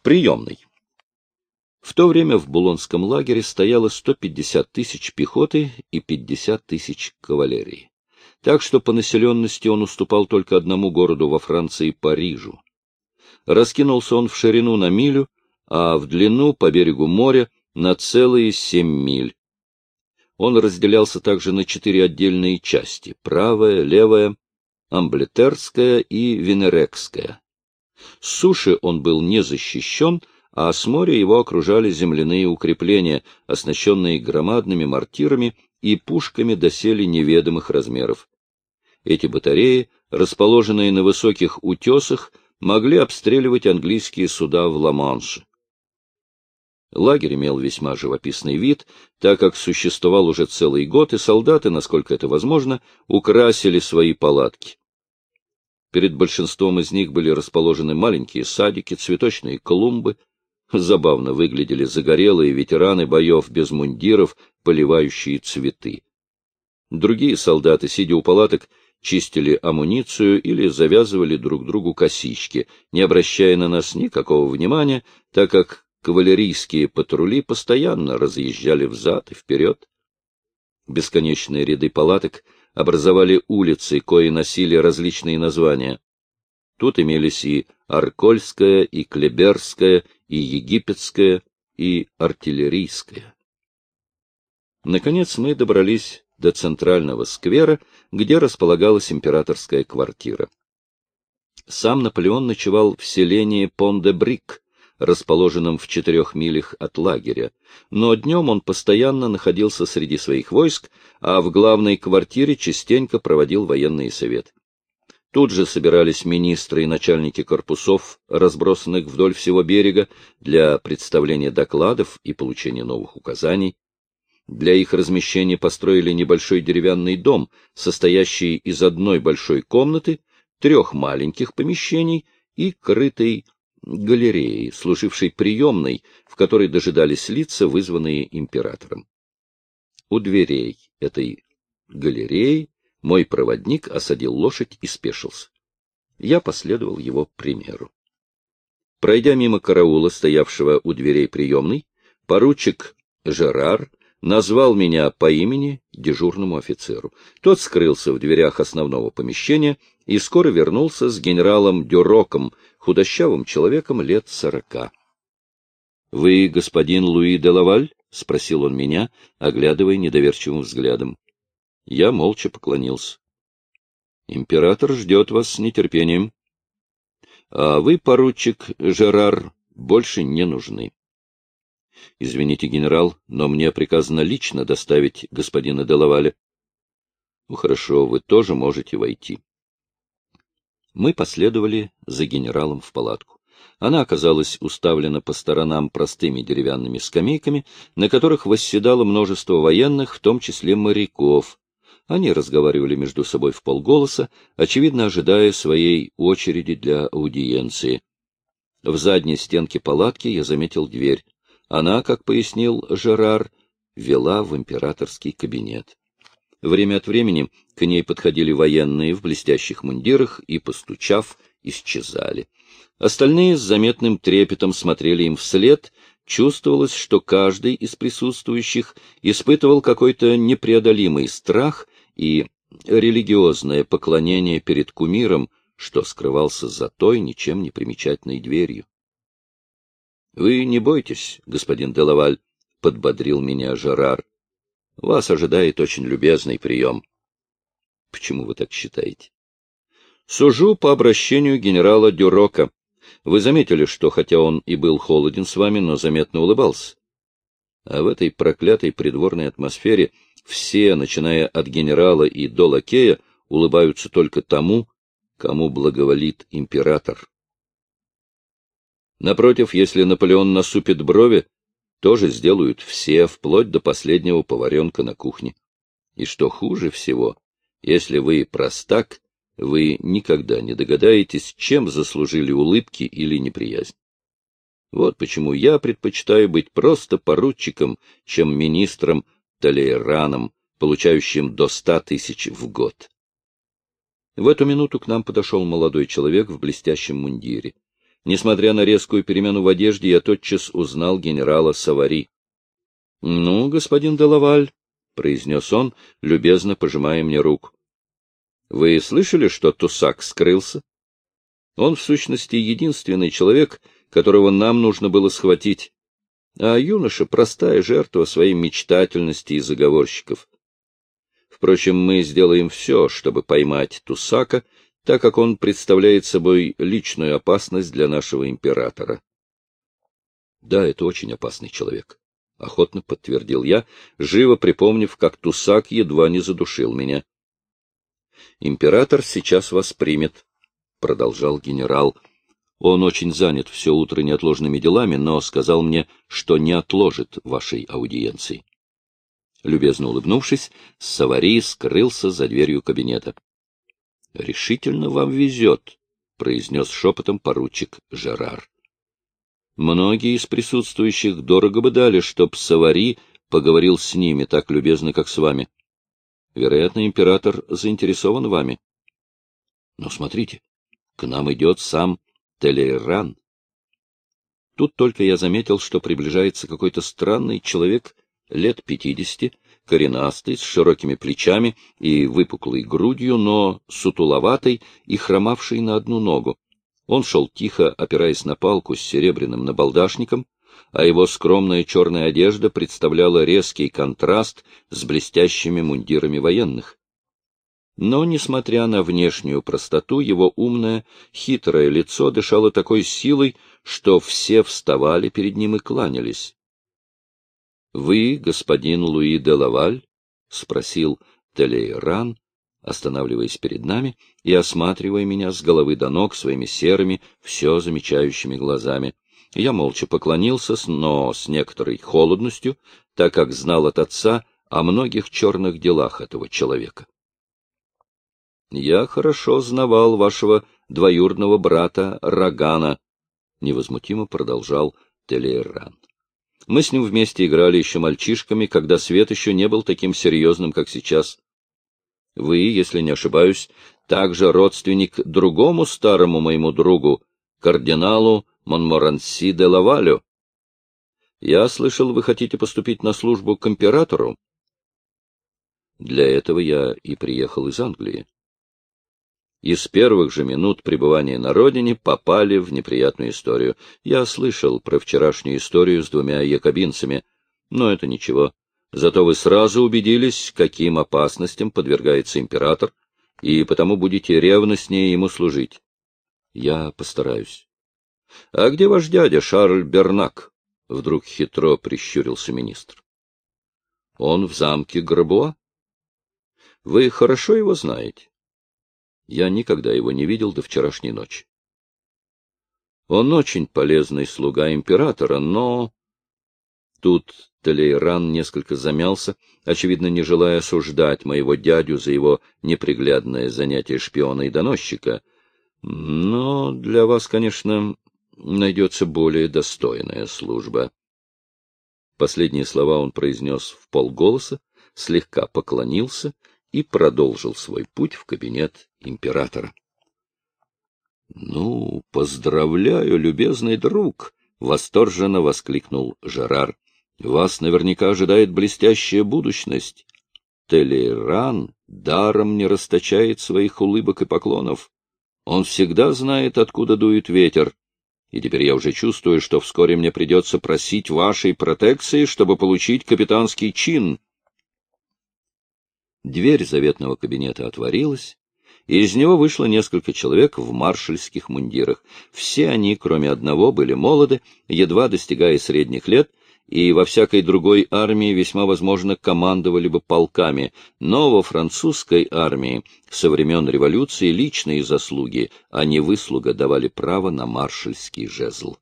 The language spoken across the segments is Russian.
В приемной. В то время в Булонском лагере стояло 150 тысяч пехоты и 50 тысяч кавалерии. Так что по населенности он уступал только одному городу во Франции — Парижу. Раскинулся он в ширину на милю, а в длину по берегу моря на целые семь миль. Он разделялся также на четыре отдельные части — правая, левая, амблетерская и венерекская. С суши он был не защищен, а с моря его окружали земляные укрепления, оснащенные громадными мортирами и пушками доселе неведомых размеров. Эти батареи, расположенные на высоких утесах, могли обстреливать английские суда в Ла-Манше. Лагерь имел весьма живописный вид, так как существовал уже целый год, и солдаты, насколько это возможно, украсили свои палатки. Перед большинством из них были расположены маленькие садики, цветочные клумбы. Забавно выглядели загорелые ветераны боев без мундиров, поливающие цветы. Другие солдаты, сидя у палаток, чистили амуницию или завязывали друг другу косички, не обращая на нас никакого внимания, так как кавалерийские патрули постоянно разъезжали взад и вперед. Бесконечные ряды палаток образовали улицы, кои носили различные названия. Тут имелись и Аркольская, и Клеберская, и Египетская, и Артиллерийская. Наконец мы добрались до центрального сквера, где располагалась императорская квартира. Сам Наполеон ночевал в селении Пон-де-Брик, расположенном в четырех милях от лагеря, но днем он постоянно находился среди своих войск, а в главной квартире частенько проводил военный совет. Тут же собирались министры и начальники корпусов, разбросанных вдоль всего берега, для представления докладов и получения новых указаний. Для их размещения построили небольшой деревянный дом, состоящий из одной большой комнаты, трех маленьких помещений и крытой галереи, служившей приемной, в которой дожидались лица, вызванные императором. У дверей этой галереи мой проводник осадил лошадь и спешился. Я последовал его примеру. Пройдя мимо караула, стоявшего у дверей приемной, поручик Жерар назвал меня по имени дежурному офицеру. Тот скрылся в дверях основного помещения и скоро вернулся с генералом Дюроком, худощавым человеком лет сорока. — Вы господин Луи де Лаваль? — спросил он меня, оглядывая недоверчивым взглядом. Я молча поклонился. — Император ждет вас с нетерпением. — А вы, поручик Жерар, больше не нужны. — Извините, генерал, но мне приказано лично доставить господина Делаваля. — Ну, хорошо, вы тоже можете войти. Мы последовали за генералом в палатку. Она оказалась уставлена по сторонам простыми деревянными скамейками, на которых восседало множество военных, в том числе моряков. Они разговаривали между собой в полголоса, очевидно ожидая своей очереди для аудиенции. В задней стенке палатки я заметил дверь. Она, как пояснил Жерар, вела в императорский кабинет. Время от времени к ней подходили военные в блестящих мундирах и, постучав, исчезали. Остальные с заметным трепетом смотрели им вслед, чувствовалось, что каждый из присутствующих испытывал какой-то непреодолимый страх и религиозное поклонение перед кумиром, что скрывался за той ничем не примечательной дверью. — Вы не бойтесь, господин Делаваль, — подбодрил меня Жерар. — Вас ожидает очень любезный прием. — Почему вы так считаете? — Сужу по обращению генерала Дюрока. Вы заметили, что, хотя он и был холоден с вами, но заметно улыбался. А в этой проклятой придворной атмосфере все, начиная от генерала и до лакея, улыбаются только тому, кому благоволит император. Напротив, если Наполеон насупит брови, тоже сделают все, вплоть до последнего поваренка на кухне. И что хуже всего, если вы простак, вы никогда не догадаетесь, чем заслужили улыбки или неприязнь. Вот почему я предпочитаю быть просто поручиком, чем министром Толейраном, получающим до ста тысяч в год. В эту минуту к нам подошел молодой человек в блестящем мундире. Несмотря на резкую перемену в одежде, я тотчас узнал генерала Савари. — Ну, господин Делаваль, — произнес он, любезно пожимая мне руку. — Вы слышали, что Тусак скрылся? Он, в сущности, единственный человек, которого нам нужно было схватить, а юноша — простая жертва своей мечтательности и заговорщиков. Впрочем, мы сделаем все, чтобы поймать Тусака так как он представляет собой личную опасность для нашего императора. Да, это очень опасный человек, — охотно подтвердил я, живо припомнив, как Тусак едва не задушил меня. Император сейчас вас примет, — продолжал генерал. Он очень занят все утро неотложными делами, но сказал мне, что не отложит вашей аудиенции. Любезно улыбнувшись, Савари скрылся за дверью кабинета. — Решительно вам везет, — произнес шепотом поручик Жерар. Многие из присутствующих дорого бы дали, чтоб Савари поговорил с ними так любезно, как с вами. Вероятно, император заинтересован вами. Но смотрите, к нам идет сам Телейран. Тут только я заметил, что приближается какой-то странный человек лет пятидесяти, коренастый, с широкими плечами и выпуклой грудью, но сутуловатый и хромавший на одну ногу. Он шел тихо, опираясь на палку с серебряным набалдашником, а его скромная черная одежда представляла резкий контраст с блестящими мундирами военных. Но, несмотря на внешнюю простоту, его умное, хитрое лицо дышало такой силой, что все вставали перед ним и кланялись. — Вы, господин Луи де Лаваль? — спросил Телейран, останавливаясь перед нами и осматривая меня с головы до ног своими серыми, все замечающими глазами. Я молча поклонился, но с некоторой холодностью, так как знал от отца о многих черных делах этого человека. — Я хорошо знавал вашего двоюродного брата Рагана, — невозмутимо продолжал Телейран. Мы с ним вместе играли еще мальчишками, когда свет еще не был таким серьезным, как сейчас. Вы, если не ошибаюсь, также родственник другому старому моему другу, кардиналу Монморанси де Лавалю. Я слышал, вы хотите поступить на службу к императору? Для этого я и приехал из Англии и с первых же минут пребывания на родине попали в неприятную историю. Я слышал про вчерашнюю историю с двумя якобинцами, но это ничего. Зато вы сразу убедились, каким опасностям подвергается император, и потому будете ревностнее ему служить. Я постараюсь. — А где ваш дядя, Шарль Бернак? — вдруг хитро прищурился министр. — Он в замке Грабуа? — Вы хорошо его знаете? Я никогда его не видел до вчерашней ночи. Он очень полезный слуга императора, но... Тут Талейран несколько замялся, очевидно, не желая осуждать моего дядю за его неприглядное занятие шпиона и доносчика. Но для вас, конечно, найдется более достойная служба. Последние слова он произнес в полголоса, слегка поклонился и продолжил свой путь в кабинет императора. — Ну, поздравляю, любезный друг! — восторженно воскликнул Жерар. — Вас наверняка ожидает блестящая будущность. Телейран даром не расточает своих улыбок и поклонов. Он всегда знает, откуда дует ветер. И теперь я уже чувствую, что вскоре мне придется просить вашей протекции, чтобы получить капитанский чин. Дверь заветного кабинета отворилась, и из него вышло несколько человек в маршальских мундирах. Все они, кроме одного, были молоды, едва достигая средних лет, и во всякой другой армии весьма возможно командовали бы полками, но во французской армии со времен революции личные заслуги, а не выслуга, давали право на маршальский жезл.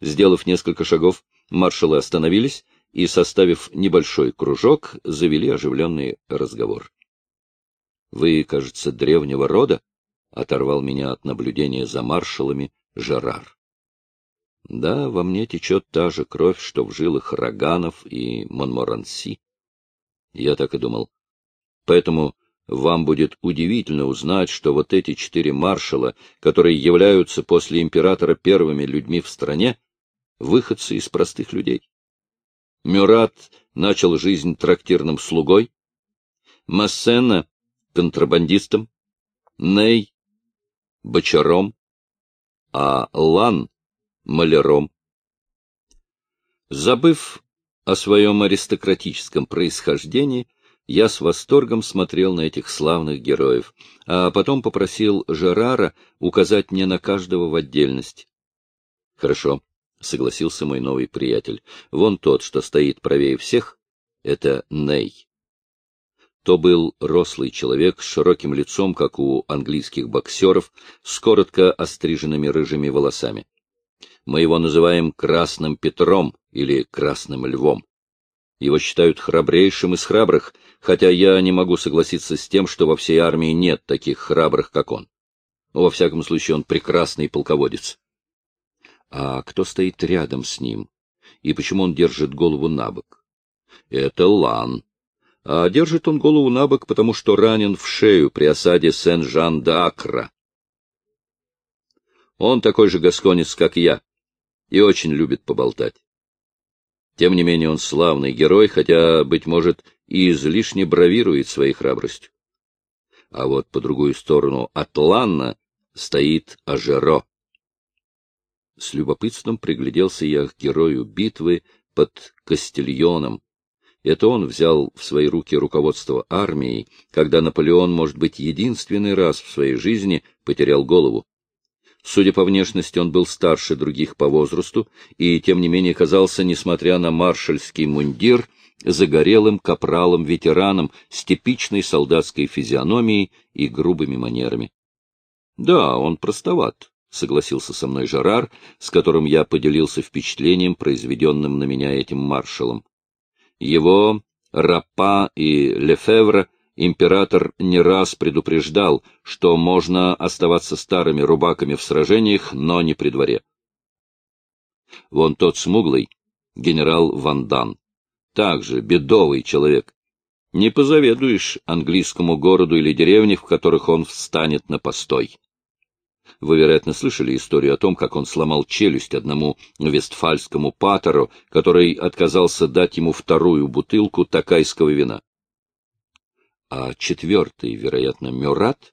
Сделав несколько шагов, маршалы остановились, и, составив небольшой кружок, завели оживленный разговор. — Вы, кажется, древнего рода? — оторвал меня от наблюдения за маршалами Жерар. — Да, во мне течет та же кровь, что в жилах Роганов и Монморанси. Я так и думал. Поэтому вам будет удивительно узнать, что вот эти четыре маршала, которые являются после императора первыми людьми в стране, выходцы из простых людей. Мюрат начал жизнь трактирным слугой, Массена — контрабандистом, Ней — бочаром, а Лан — маляром. Забыв о своем аристократическом происхождении, я с восторгом смотрел на этих славных героев, а потом попросил Жерара указать мне на каждого в отдельности. — Хорошо, — согласился мой новый приятель. — Вон тот, что стоит правее всех, — это Ней. То был рослый человек с широким лицом, как у английских боксеров, с коротко остриженными рыжими волосами. Мы его называем Красным Петром или Красным Львом. Его считают храбрейшим из храбрых, хотя я не могу согласиться с тем, что во всей армии нет таких храбрых, как он. Во всяком случае, он прекрасный полководец. А кто стоит рядом с ним? И почему он держит голову на бок? Это Лан. А держит он голову на бок, потому что ранен в шею при осаде Сен-Жан-де-Акра. Он такой же гасконец, как я, и очень любит поболтать. Тем не менее он славный герой, хотя, быть может, и излишне бравирует своей храбростью. А вот по другую сторону Атланна стоит Ажеро. С любопытством пригляделся я к герою битвы под Кастильоном. Это он взял в свои руки руководство армией, когда Наполеон, может быть, единственный раз в своей жизни потерял голову. Судя по внешности, он был старше других по возрасту и, тем не менее, казался, несмотря на маршальский мундир, загорелым капралом-ветераном с типичной солдатской физиономией и грубыми манерами. Да, он простоват, — согласился со мной Жерар, с которым я поделился впечатлением, произведенным на меня этим маршалом. Его Рапа и Лефевра император не раз предупреждал, что можно оставаться старыми рубаками в сражениях, но не при дворе. Вон тот смуглый, генерал Вандан, также бедовый человек. Не позаведуешь английскому городу или деревне, в которых он встанет на постой. Вы, вероятно, слышали историю о том, как он сломал челюсть одному вестфальскому патеру, который отказался дать ему вторую бутылку такайского вина а четвертый, вероятно, Мюрат?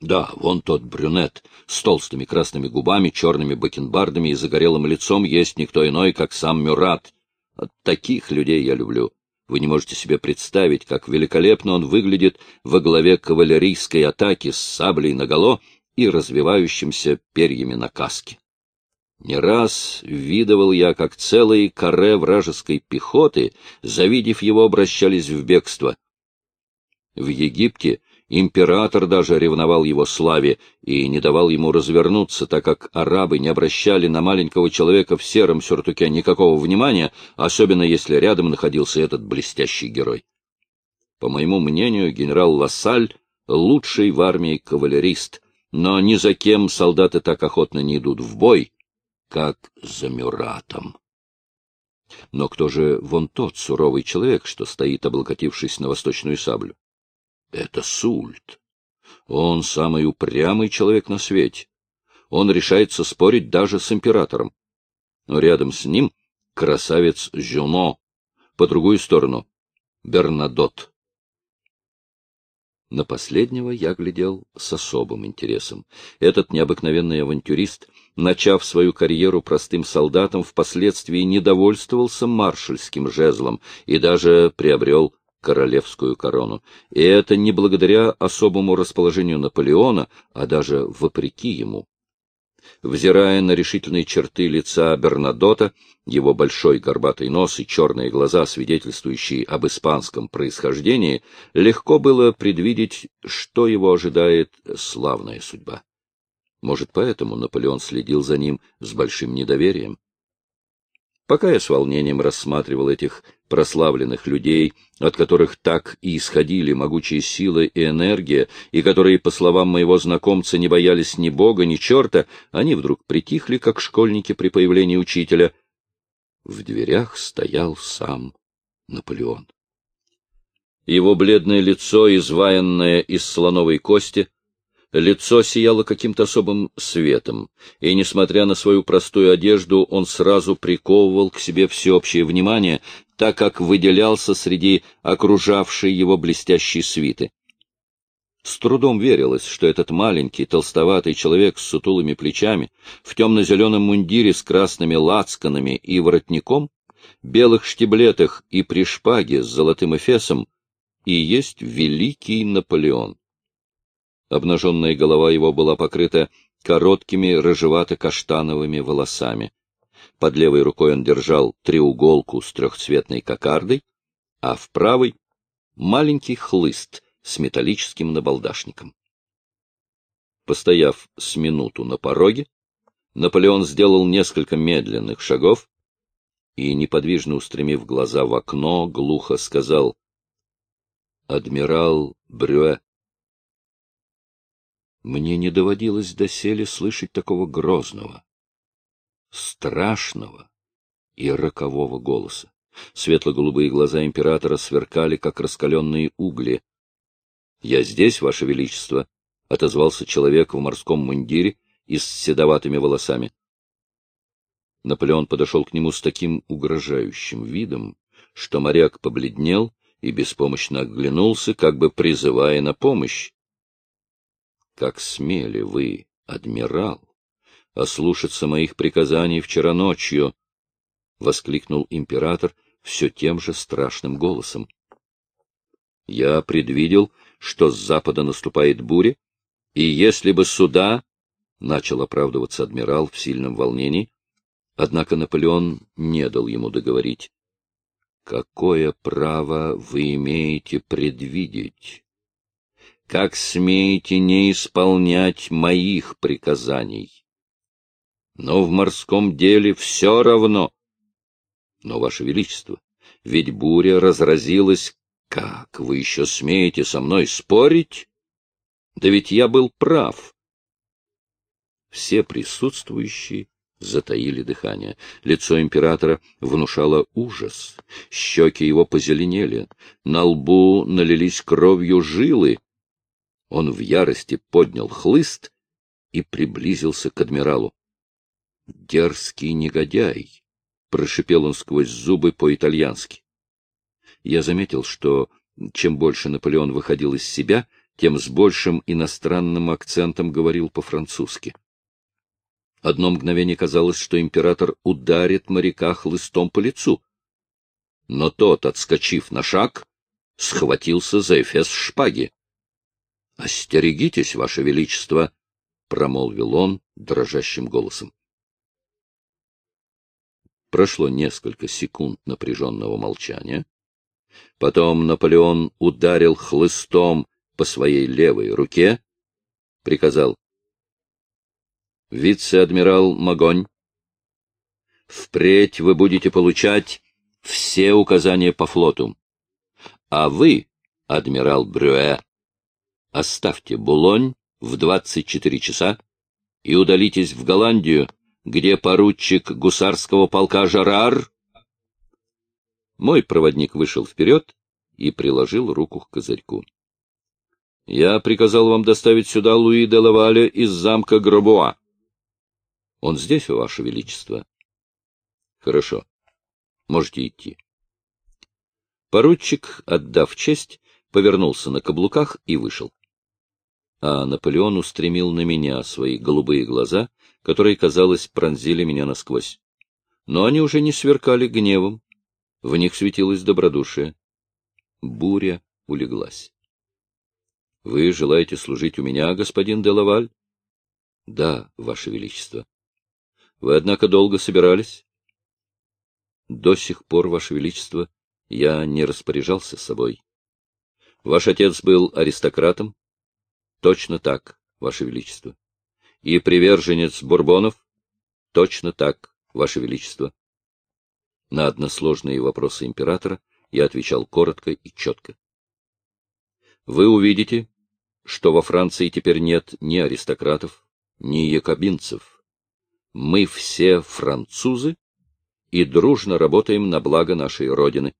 Да, вон тот брюнет с толстыми красными губами, черными бакенбардами и загорелым лицом есть никто иной, как сам Мюрат. От таких людей я люблю. Вы не можете себе представить, как великолепно он выглядит во главе кавалерийской атаки с саблей наголо и развивающимся перьями на каске. Не раз видывал я, как целые каре вражеской пехоты, завидев его, обращались в бегство. В Египте император даже ревновал его славе и не давал ему развернуться, так как арабы не обращали на маленького человека в сером сюртуке никакого внимания, особенно если рядом находился этот блестящий герой. По моему мнению, генерал Лассаль — лучший в армии кавалерист, но ни за кем солдаты так охотно не идут в бой, как за Мюратом. Но кто же вон тот суровый человек, что стоит, облокотившись на восточную саблю? Это Сульт. Он самый упрямый человек на свете. Он решается спорить даже с императором. Но рядом с ним красавец Жюно, по другую сторону — Бернадот. На последнего я глядел с особым интересом. Этот необыкновенный авантюрист, начав свою карьеру простым солдатом, впоследствии недовольствовался маршальским жезлом и даже приобрел королевскую корону. И это не благодаря особому расположению Наполеона, а даже вопреки ему. Взирая на решительные черты лица Бернадота, его большой горбатый нос и черные глаза, свидетельствующие об испанском происхождении, легко было предвидеть, что его ожидает славная судьба. Может, поэтому Наполеон следил за ним с большим недоверием. Пока я с волнением рассматривал этих прославленных людей, от которых так и исходили могучие силы и энергия, и которые, по словам моего знакомца, не боялись ни бога, ни черта, они вдруг притихли, как школьники при появлении учителя. В дверях стоял сам Наполеон. Его бледное лицо, изваянное из слоновой кости, лицо сияло каким-то особым светом, и, несмотря на свою простую одежду, он сразу приковывал к себе всеобщее внимание, так как выделялся среди окружавшей его блестящей свиты. С трудом верилось, что этот маленький, толстоватый человек с сутулыми плечами, в темно-зеленом мундире с красными лацканами и воротником, белых штиблетах и при шпаге с золотым эфесом, и есть великий Наполеон. Обнаженная голова его была покрыта короткими рыжевато-каштановыми волосами. Под левой рукой он держал треуголку с трехцветной кокардой, а в правой — маленький хлыст с металлическим набалдашником. Постояв с минуту на пороге, Наполеон сделал несколько медленных шагов и, неподвижно устремив глаза в окно, глухо сказал «Адмирал Брюэ». Мне не доводилось доселе слышать такого грозного, страшного и рокового голоса. Светло-голубые глаза императора сверкали, как раскаленные угли. — Я здесь, Ваше Величество, — отозвался человек в морском мундире и с седоватыми волосами. Наполеон подошел к нему с таким угрожающим видом, что моряк побледнел и беспомощно оглянулся, как бы призывая на помощь. — Как смели вы, адмирал, ослушаться моих приказаний вчера ночью! — воскликнул император все тем же страшным голосом. — Я предвидел, что с запада наступает буря, и если бы суда, — начал оправдываться адмирал в сильном волнении, однако Наполеон не дал ему договорить. — Какое право вы имеете предвидеть? Как смеете не исполнять моих приказаний? Но в морском деле все равно. Но, Ваше Величество, ведь буря разразилась как вы еще смеете со мной спорить? Да ведь я был прав. Все присутствующие затаили дыхание. Лицо императора внушало ужас. Щеки его позеленели, на лбу налились кровью жилы. Он в ярости поднял хлыст и приблизился к адмиралу. — Дерзкий негодяй! — прошипел он сквозь зубы по-итальянски. Я заметил, что чем больше Наполеон выходил из себя, тем с большим иностранным акцентом говорил по-французски. Одно мгновение казалось, что император ударит моряка хлыстом по лицу. Но тот, отскочив на шаг, схватился за эфес шпаги. — Остерегитесь, Ваше Величество! — промолвил он дрожащим голосом. Прошло несколько секунд напряженного молчания. Потом Наполеон ударил хлыстом по своей левой руке, приказал «Вице-адмирал Магонь, впредь вы будете получать все указания по флоту, а вы, адмирал Брюэ, оставьте Булонь в 24 часа и удалитесь в Голландию, где поручик гусарского полка Жарар мой проводник вышел вперед и приложил руку к козырьку. — Я приказал вам доставить сюда Луи де Лаваля из замка Гробуа. — Он здесь, Ваше Величество? — Хорошо. Можете идти. Поручик, отдав честь, повернулся на каблуках и вышел. А Наполеон устремил на меня свои голубые глаза, которые, казалось, пронзили меня насквозь. Но они уже не сверкали гневом, в них светилось добродушие. Буря улеглась. — Вы желаете служить у меня, господин Делаваль? — Да, Ваше Величество. — Вы, однако, долго собирались? — До сих пор, Ваше Величество, я не распоряжался собой. — Ваш отец был аристократом? — Точно так, Ваше Величество. — И приверженец Бурбонов? — Точно так, Ваше Величество. На односложные вопросы императора я отвечал коротко и четко. Вы увидите, что во Франции теперь нет ни аристократов, ни якобинцев. Мы все французы и дружно работаем на благо нашей Родины.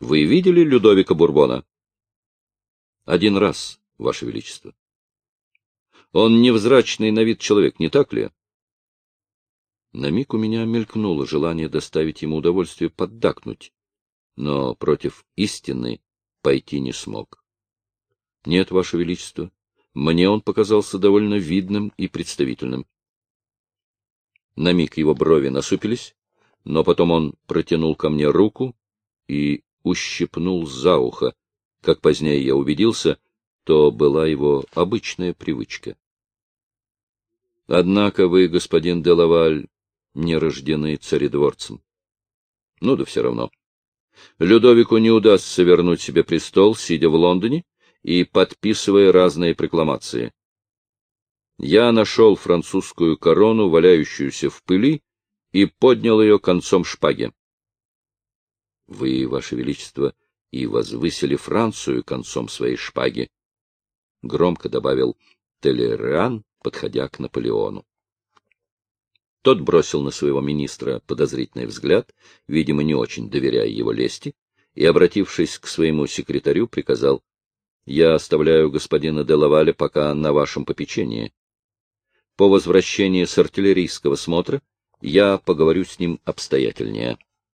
Вы видели Людовика Бурбона? Один раз, Ваше Величество. Он невзрачный на вид человек, не так ли? На миг у меня мелькнуло желание доставить ему удовольствие поддакнуть, но против истины пойти не смог. Нет, Ваше Величество, мне он показался довольно видным и представительным. На миг его брови насупились, но потом он протянул ко мне руку и ущипнул за ухо. Как позднее я убедился, то была его обычная привычка. Однако вы, господин Делаваль, не рождены царедворцем. Ну да все равно. Людовику не удастся вернуть себе престол, сидя в Лондоне и подписывая разные прокламации. Я нашел французскую корону, валяющуюся в пыли, и поднял ее концом шпаги. Вы, Ваше Величество, и возвысили Францию концом своей шпаги, — громко добавил Телериан, подходя к Наполеону. Тот бросил на своего министра подозрительный взгляд, видимо, не очень доверяя его лести, и, обратившись к своему секретарю, приказал, «Я оставляю господина Делаваля пока на вашем попечении. По возвращении с артиллерийского смотра я поговорю с ним обстоятельнее».